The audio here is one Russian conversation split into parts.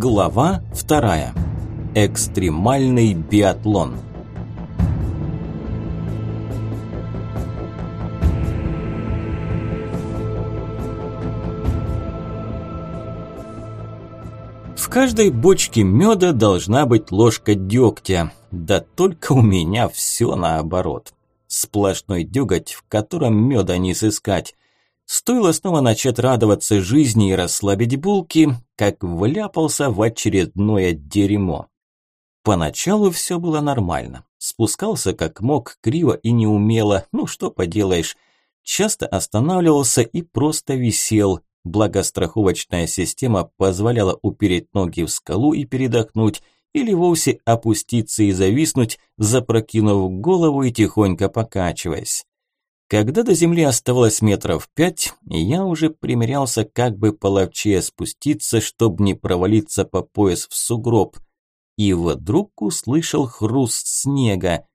Глава вторая. Экстремальный биатлон. В каждой бочке меда должна быть ложка дегтя. Да только у меня все наоборот. Сплошной деготь, в котором меда не сыскать. Стоило снова начать радоваться жизни и расслабить булки, как вляпался в очередное дерьмо. Поначалу все было нормально. Спускался как мог, криво и неумело, ну что поделаешь. Часто останавливался и просто висел, благо страховочная система позволяла упереть ноги в скалу и передохнуть, или вовсе опуститься и зависнуть, запрокинув голову и тихонько покачиваясь. Когда до земли оставалось метров пять, я уже примерялся как бы половчее спуститься, чтобы не провалиться по пояс в сугроб. И вдруг услышал хруст снега.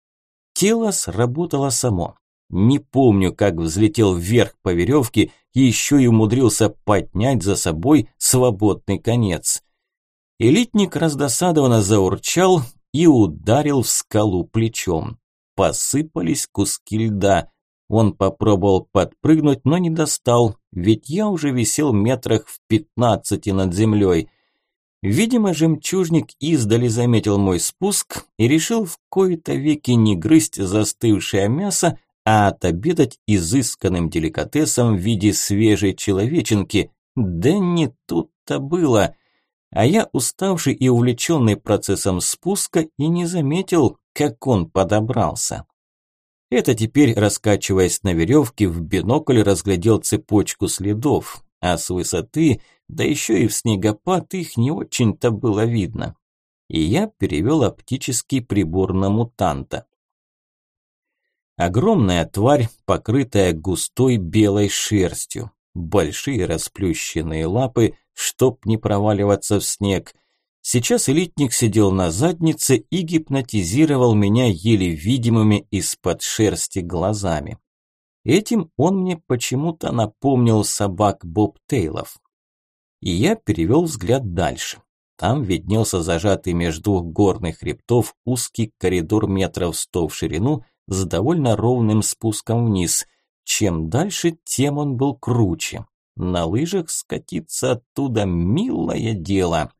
Тело сработало само. Не помню, как взлетел вверх по веревке и еще и умудрился поднять за собой свободный конец. Элитник раздосадованно заурчал и ударил в скалу плечом. Посыпались куски льда. Он попробовал подпрыгнуть, но не достал, ведь я уже висел метрах в пятнадцати над землей. Видимо, жемчужник издали заметил мой спуск и решил в кои-то веки не грызть застывшее мясо, а отобедать изысканным деликатесом в виде свежей человеченки. Да не тут-то было. А я, уставший и увлеченный процессом спуска, и не заметил, как он подобрался. Это теперь, раскачиваясь на веревке, в бинокль разглядел цепочку следов, а с высоты, да еще и в снегопад, их не очень-то было видно. И я перевел оптический прибор на мутанта. Огромная тварь, покрытая густой белой шерстью, большие расплющенные лапы, чтоб не проваливаться в снег, Сейчас элитник сидел на заднице и гипнотизировал меня еле видимыми из-под шерсти глазами. Этим он мне почему-то напомнил собак бобтейлов. И я перевел взгляд дальше. Там виднелся зажатый между двух горных хребтов узкий коридор метров сто в ширину с довольно ровным спуском вниз. Чем дальше, тем он был круче. На лыжах скатиться оттуда милое дело.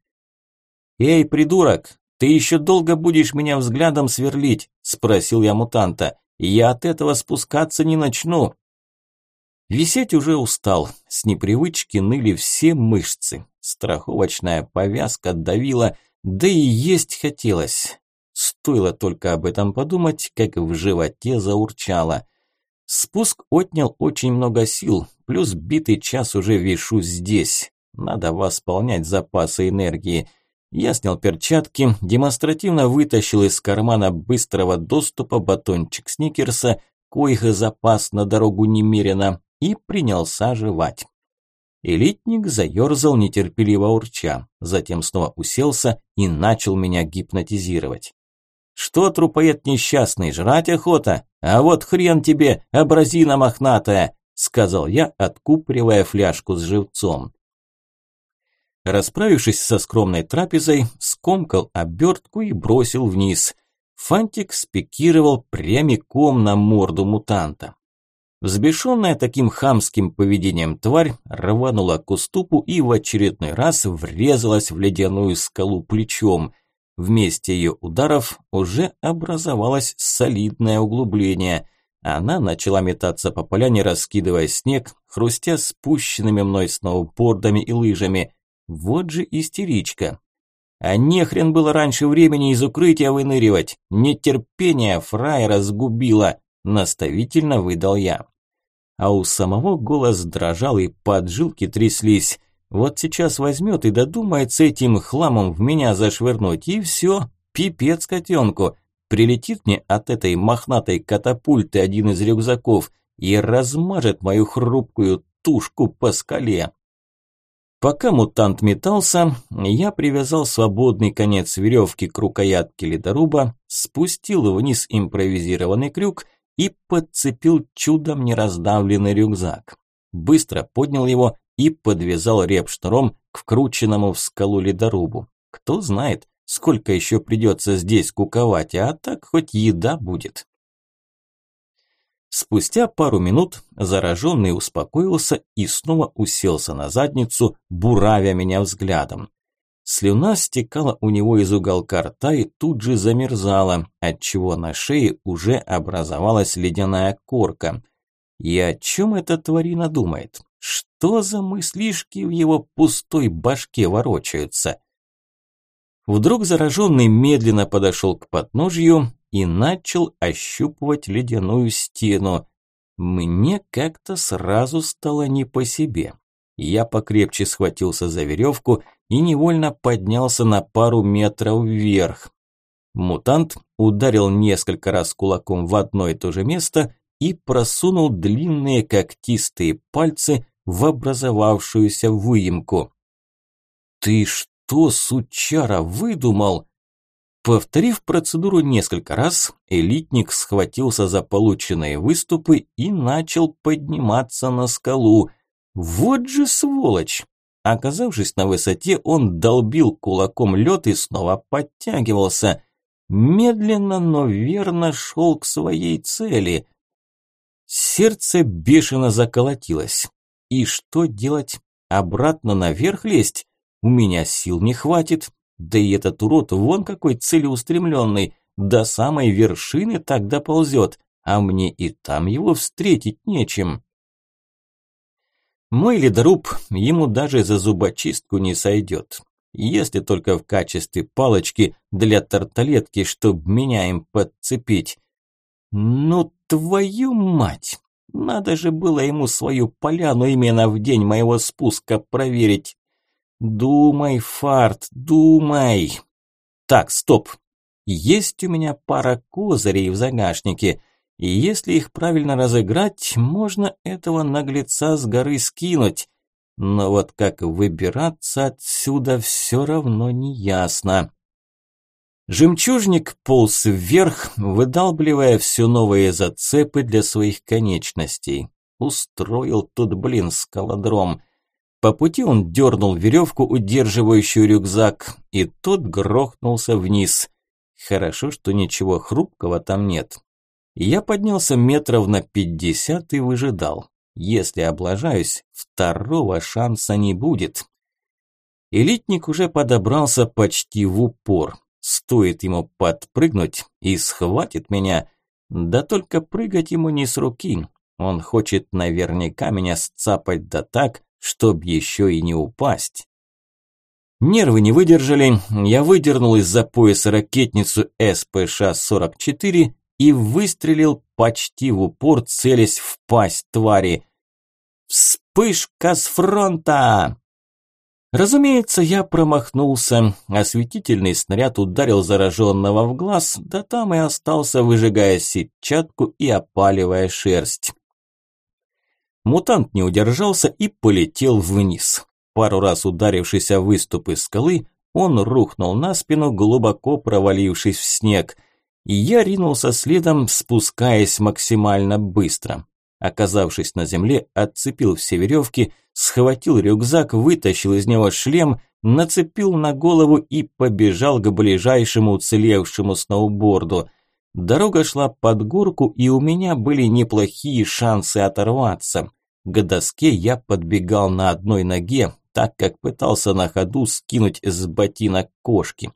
«Эй, придурок, ты еще долго будешь меня взглядом сверлить?» – спросил я мутанта. «Я от этого спускаться не начну». Висеть уже устал, с непривычки ныли все мышцы. Страховочная повязка давила, да и есть хотелось. Стоило только об этом подумать, как в животе заурчало. Спуск отнял очень много сил, плюс битый час уже вишу здесь. Надо восполнять запасы энергии – я снял перчатки, демонстративно вытащил из кармана быстрого доступа батончик сникерса, коих запас на дорогу немерено, и принялся жевать. Элитник заерзал нетерпеливо урча, затем снова уселся и начал меня гипнотизировать. «Что, трупоед несчастный, жрать охота? А вот хрен тебе, абразина мохнатая!» сказал я, откупоривая фляжку с живцом. Расправившись со скромной трапезой, скомкал обертку и бросил вниз. Фантик спикировал прямиком на морду мутанта. Взбешенная таким хамским поведением тварь рванула к уступу и в очередной раз врезалась в ледяную скалу плечом. Вместе ее ударов уже образовалось солидное углубление. Она начала метаться по поляне, раскидывая снег, хрустя спущенными мной сноубордами и лыжами. Вот же истеричка. А нехрен было раньше времени из укрытия выныривать. Нетерпение фраера сгубило, наставительно выдал я. А у самого голос дрожал и поджилки тряслись. Вот сейчас возьмет и додумается этим хламом в меня зашвырнуть, и все, пипец котенку. Прилетит мне от этой мохнатой катапульты один из рюкзаков и размажет мою хрупкую тушку по скале. Пока мутант метался, я привязал свободный конец веревки к рукоятке ледоруба, спустил вниз импровизированный крюк и подцепил чудом нераздавленный рюкзак. Быстро поднял его и подвязал репшнуром к вкрученному в скалу ледорубу. Кто знает, сколько еще придется здесь куковать, а так хоть еда будет. Спустя пару минут зараженный успокоился и снова уселся на задницу, буравя меня взглядом. Слюна стекала у него из уголка рта и тут же замерзала, отчего на шее уже образовалась ледяная корка. И о чем эта тварина думает? Что за мыслишки в его пустой башке ворочаются? Вдруг зараженный медленно подошел к подножью и начал ощупывать ледяную стену. Мне как-то сразу стало не по себе. Я покрепче схватился за веревку и невольно поднялся на пару метров вверх. Мутант ударил несколько раз кулаком в одно и то же место и просунул длинные когтистые пальцы в образовавшуюся выемку. «Ты что, сучара, выдумал?» Повторив процедуру несколько раз, элитник схватился за полученные выступы и начал подниматься на скалу. Вот же сволочь! Оказавшись на высоте, он долбил кулаком лед и снова подтягивался. Медленно, но верно шел к своей цели. Сердце бешено заколотилось. И что делать? Обратно наверх лезть? У меня сил не хватит. Да и этот урод вон какой целеустремленный, до самой вершины так доползет, а мне и там его встретить нечем. Мой ледоруб ему даже за зубочистку не сойдет, если только в качестве палочки для тарталетки, чтоб меня им подцепить. Ну твою мать! Надо же было ему свою поляну именно в день моего спуска проверить. Думай, Фарт, думай. Так, стоп. Есть у меня пара козырей в загашнике, и если их правильно разыграть, можно этого наглеца с горы скинуть. Но вот как выбираться отсюда все равно не ясно. Жемчужник полз вверх, выдалбливая все новые зацепы для своих конечностей. Устроил тут, блин, скалодром – по пути он дернул веревку, удерживающую рюкзак, и тот грохнулся вниз. Хорошо, что ничего хрупкого там нет. Я поднялся метров на пятьдесят и выжидал. Если облажаюсь, второго шанса не будет. Элитник уже подобрался почти в упор. Стоит ему подпрыгнуть и схватит меня. Да только прыгать ему не с руки. Он хочет наверняка меня сцапать да так, чтоб еще и не упасть. Нервы не выдержали, я выдернул из-за пояса ракетницу СПШ-44 и выстрелил почти в упор, целясь в пасть твари. «Вспышка с фронта!» Разумеется, я промахнулся. Осветительный снаряд ударил зараженного в глаз, да там и остался, выжигая сетчатку и опаливая шерсть. Мутант не удержался и полетел вниз. Пару раз ударившись о выступы скалы, он рухнул на спину, глубоко провалившись в снег. И я ринулся следом, спускаясь максимально быстро. Оказавшись на земле, отцепил все веревки, схватил рюкзак, вытащил из него шлем, нацепил на голову и побежал к ближайшему уцелевшему сноуборду – Дорога шла под горку, и у меня были неплохие шансы оторваться. К доске я подбегал на одной ноге, так как пытался на ходу скинуть с ботинок кошки.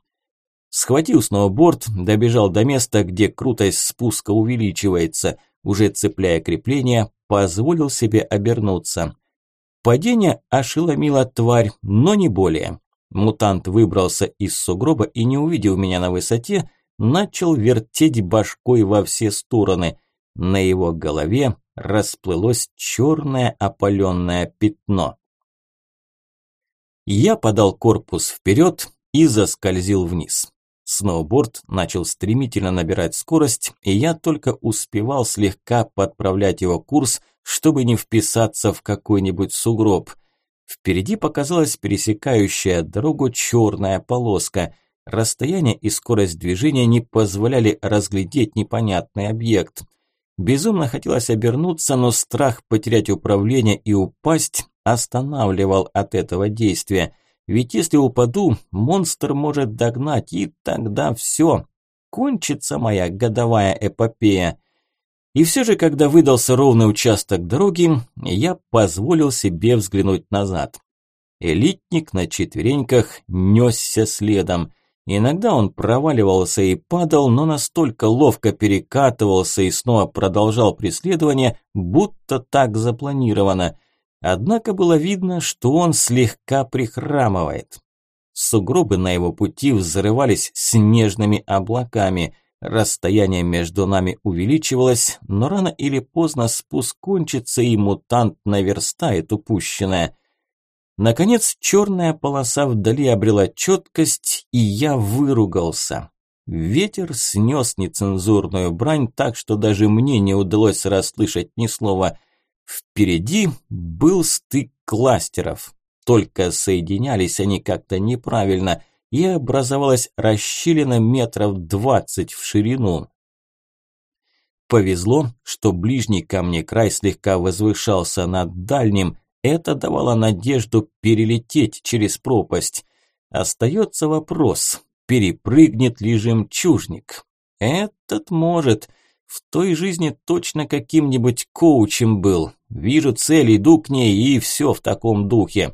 Схватил сноуборд, добежал до места, где крутость спуска увеличивается, уже цепляя крепление, позволил себе обернуться. Падение ошеломило тварь, но не более. Мутант выбрался из сугроба и, не увидев меня на высоте, начал вертеть башкой во все стороны. На его голове расплылось черное опаленное пятно. Я подал корпус вперед и заскользил вниз. Сноуборд начал стремительно набирать скорость, и я только успевал слегка подправлять его курс, чтобы не вписаться в какой-нибудь сугроб. Впереди показалась пересекающая дорогу черная полоска – Расстояние и скорость движения не позволяли разглядеть непонятный объект. Безумно хотелось обернуться, но страх потерять управление и упасть останавливал от этого действия. Ведь если упаду, монстр может догнать, и тогда все. Кончится моя годовая эпопея. И все же, когда выдался ровный участок дороги, я позволил себе взглянуть назад. Элитник на четвереньках несся следом. Иногда он проваливался и падал, но настолько ловко перекатывался и снова продолжал преследование, будто так запланировано. Однако было видно, что он слегка прихрамывает. Сугробы на его пути взрывались снежными облаками. Расстояние между нами увеличивалось, но рано или поздно спуск кончится, и мутант наверстает упущенное. Наконец, черная полоса вдали обрела четкость, и я выругался. Ветер снес нецензурную брань так, что даже мне не удалось расслышать ни слова. Впереди был стык кластеров. Только соединялись они как-то неправильно, и образовалась расщелина метров двадцать в ширину. Повезло, что ближний ко мне край слегка возвышался над дальним, это давало надежду перелететь через пропасть. Остается вопрос, перепрыгнет ли жемчужник? Этот может. В той жизни точно каким-нибудь коучем был. Вижу цель, иду к ней и все в таком духе.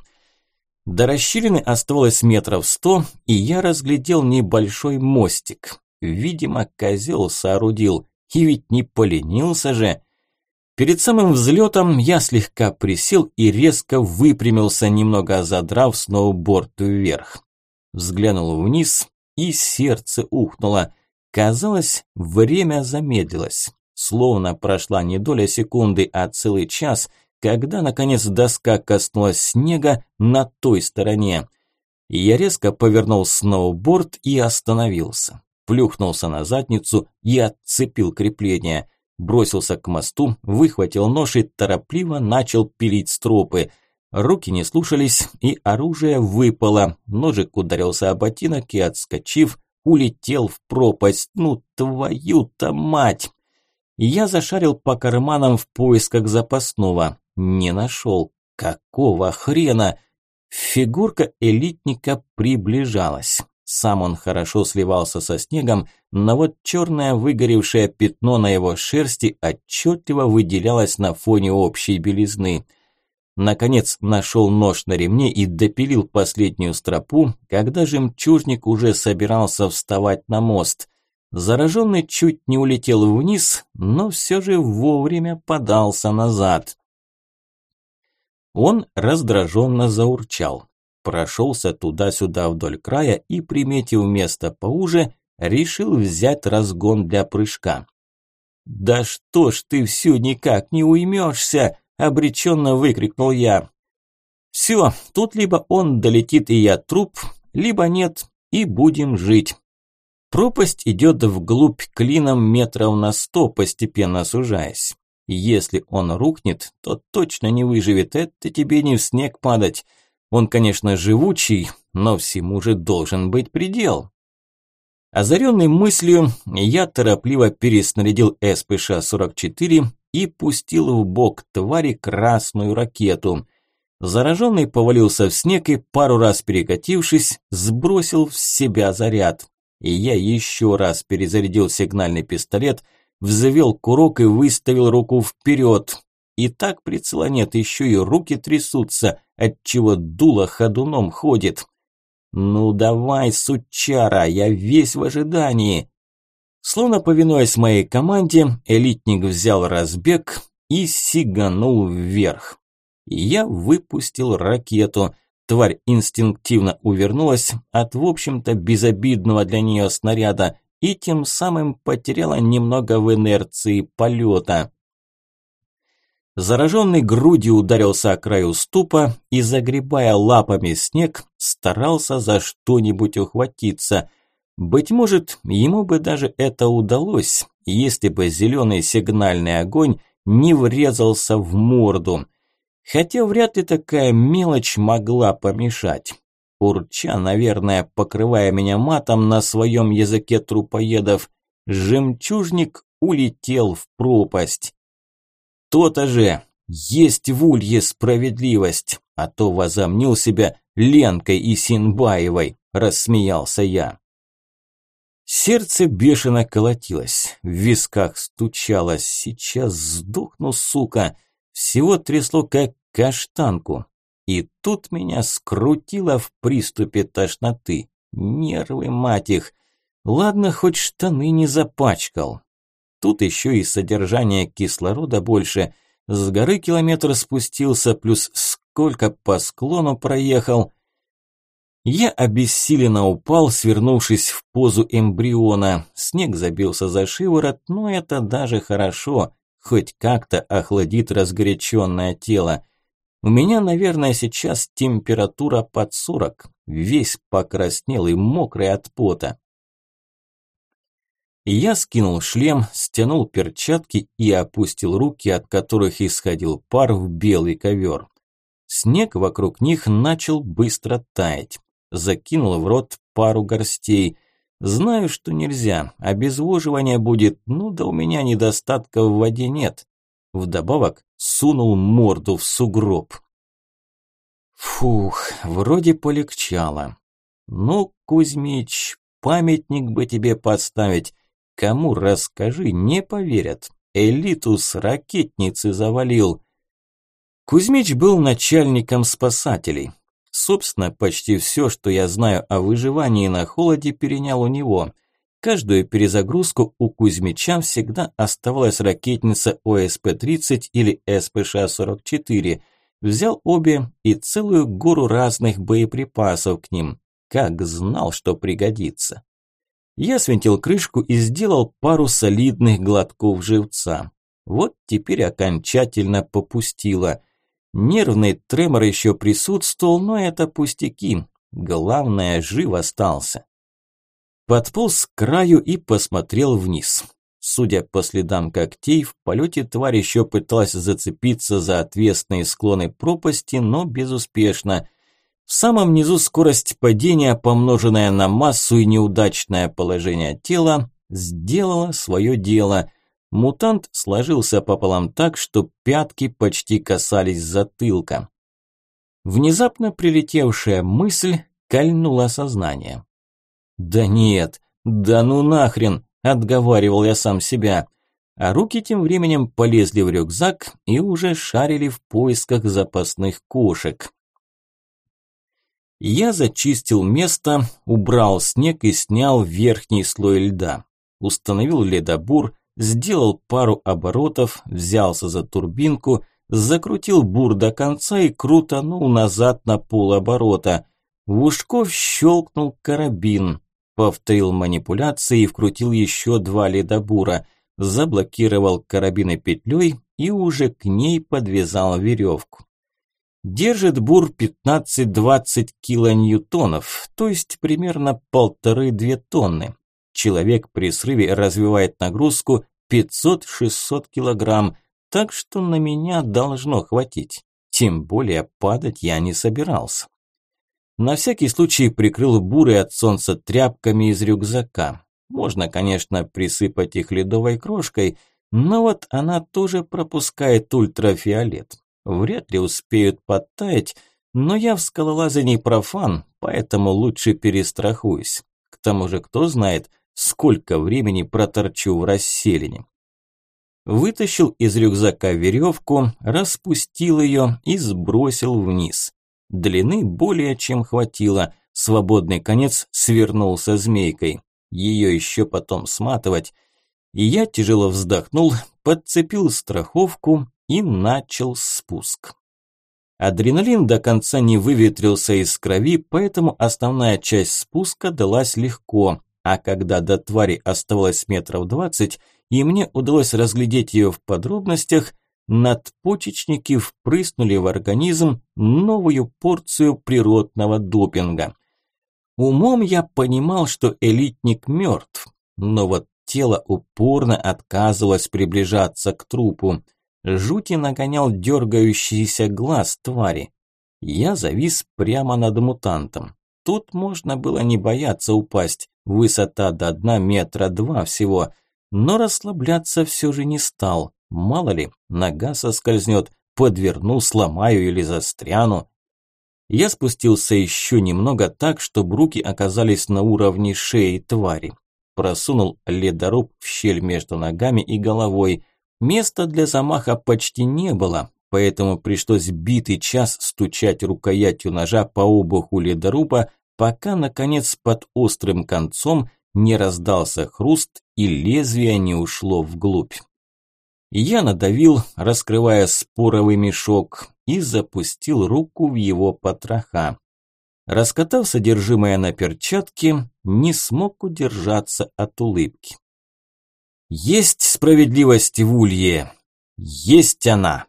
До расщелины оставалось метров сто, и я разглядел небольшой мостик. Видимо, козел соорудил. И ведь не поленился же. Перед самым взлетом я слегка присел и резко выпрямился, немного задрав сноуборд вверх. Взглянул вниз, и сердце ухнуло. Казалось, время замедлилось. Словно прошла не доля секунды, а целый час, когда, наконец, доска коснулась снега на той стороне. Я резко повернул сноуборд и остановился. Плюхнулся на задницу и отцепил крепление – бросился к мосту, выхватил нож и торопливо начал пилить стропы. Руки не слушались, и оружие выпало. Ножик ударился о ботинок и, отскочив, улетел в пропасть. Ну, твою-то мать! Я зашарил по карманам в поисках запасного. Не нашел. Какого хрена? Фигурка элитника приближалась. Сам он хорошо сливался со снегом, но вот черное выгоревшее пятно на его шерсти отчетливо выделялось на фоне общей белизны. Наконец нашел нож на ремне и допилил последнюю стропу, когда жемчужник уже собирался вставать на мост. Зараженный чуть не улетел вниз, но все же вовремя подался назад. Он раздраженно заурчал прошелся туда-сюда вдоль края и, приметив место поуже, решил взять разгон для прыжка. «Да что ж ты все никак не уймешься!» – обреченно выкрикнул я. «Все, тут либо он долетит и я труп, либо нет, и будем жить». Пропасть идет вглубь клином метров на сто, постепенно сужаясь. Если он рухнет, то точно не выживет, это тебе не в снег падать. Он, конечно, живучий, но всему же должен быть предел. Озаренный мыслью, я торопливо переснарядил СПШ-44 и пустил в бок твари красную ракету. Зараженный повалился в снег и, пару раз перекатившись, сбросил в себя заряд. И я еще раз перезарядил сигнальный пистолет, взвел курок и выставил руку вперед. И так прицела нет, еще и руки трясутся, отчего дуло ходуном ходит. «Ну давай, сучара, я весь в ожидании!» Словно повинуясь моей команде, элитник взял разбег и сиганул вверх. Я выпустил ракету. Тварь инстинктивно увернулась от, в общем-то, безобидного для нее снаряда и тем самым потеряла немного в инерции полета. Зараженный грудью ударился о край уступа и, загребая лапами снег, старался за что-нибудь ухватиться. Быть может, ему бы даже это удалось, если бы зеленый сигнальный огонь не врезался в морду. Хотя вряд ли такая мелочь могла помешать. Урча, наверное, покрывая меня матом на своем языке трупоедов, жемчужник улетел в пропасть. То-то же, есть в улье справедливость, а то возомнил себя Ленкой и Синбаевой, рассмеялся я. Сердце бешено колотилось, в висках стучало. Сейчас сдохну, сука. Всего трясло, как каштанку. И тут меня скрутило в приступе тошноты. Нервы, мать их. Ладно, хоть штаны не запачкал. Тут еще и содержание кислорода больше. С горы километр спустился, плюс сколько по склону проехал. Я обессиленно упал, свернувшись в позу эмбриона. Снег забился за шиворот, но это даже хорошо, хоть как-то охладит разгоряченное тело. У меня, наверное, сейчас температура под сорок, весь покраснел и мокрый от пота. Я скинул шлем, стянул перчатки и опустил руки, от которых исходил пар в белый ковер. Снег вокруг них начал быстро таять закинул в рот пару горстей. Знаю, что нельзя, обезвоживание будет, ну да у меня недостатка в воде нет. Вдобавок сунул морду в сугроб. Фух, вроде полегчало. Ну, Кузьмич, памятник бы тебе поставить. Кому расскажи, не поверят. Элиту с ракетницы завалил. Кузьмич был начальником спасателей. Собственно, почти все, что я знаю о выживании на холоде, перенял у него. Каждую перезагрузку у Кузьмича всегда оставалась ракетница ОСП-30 или СПШ-44. Взял обе и целую гору разных боеприпасов к ним. Как знал, что пригодится. Я свинтил крышку и сделал пару солидных глотков живца. Вот теперь окончательно попустило – Нервный тремор еще присутствовал, но это пустяки. Главное, жив остался. Подполз к краю и посмотрел вниз. Судя по следам когтей, в полете тварь еще пыталась зацепиться за отвесные склоны пропасти, но безуспешно. В самом низу скорость падения, помноженная на массу и неудачное положение тела, сделала свое дело. Мутант сложился пополам так, что пятки почти касались затылка. Внезапно прилетевшая мысль кольнула сознание. «Да нет, да ну нахрен!» – отговаривал я сам себя. А руки тем временем полезли в рюкзак и уже шарили в поисках запасных кошек. Я зачистил место, убрал снег и снял верхний слой льда. Установил ледобур, сделал пару оборотов, взялся за турбинку, закрутил бур до конца и крутанул назад на полоборота. В ушков щелкнул карабин, повторил манипуляции и вкрутил еще два ледобура, заблокировал карабины петлей и уже к ней подвязал веревку. Держит бур 15-20 килоньютонов, то есть примерно полторы-две тонны. Человек при срыве развивает нагрузку 500-600 килограмм, так что на меня должно хватить. Тем более падать я не собирался. На всякий случай прикрыл буры от солнца тряпками из рюкзака. Можно, конечно, присыпать их ледовой крошкой, но вот она тоже пропускает ультрафиолет. Вряд ли успеют подтаять, но я в скалолазе не профан, поэтому лучше перестрахуюсь. К тому же, кто знает, сколько времени проторчу в расселине. Вытащил из рюкзака веревку, распустил ее и сбросил вниз. Длины более чем хватило, свободный конец свернулся змейкой. Ее еще потом сматывать. И я тяжело вздохнул, подцепил страховку и начал спуск. Адреналин до конца не выветрился из крови, поэтому основная часть спуска далась легко, а когда до твари оставалось метров двадцать, и мне удалось разглядеть ее в подробностях, надпочечники впрыснули в организм новую порцию природного допинга. Умом я понимал, что элитник мертв, но вот тело упорно отказывалось приближаться к трупу. Жути нагонял дергающийся глаз твари. Я завис прямо над мутантом. Тут можно было не бояться упасть. Высота до дна метра два всего. Но расслабляться все же не стал. Мало ли, нога соскользнет, подверну, сломаю или застряну. Я спустился еще немного так, чтобы руки оказались на уровне шеи твари. Просунул ледоруб в щель между ногами и головой. Места для замаха почти не было, поэтому пришлось битый час стучать рукоятью ножа по обуху ледоруба, пока, наконец, под острым концом не раздался хруст и лезвие не ушло вглубь. Я надавил, раскрывая споровый мешок, и запустил руку в его потроха. Раскатав содержимое на перчатке, не смог удержаться от улыбки. Есть справедливость в Улье. Есть она.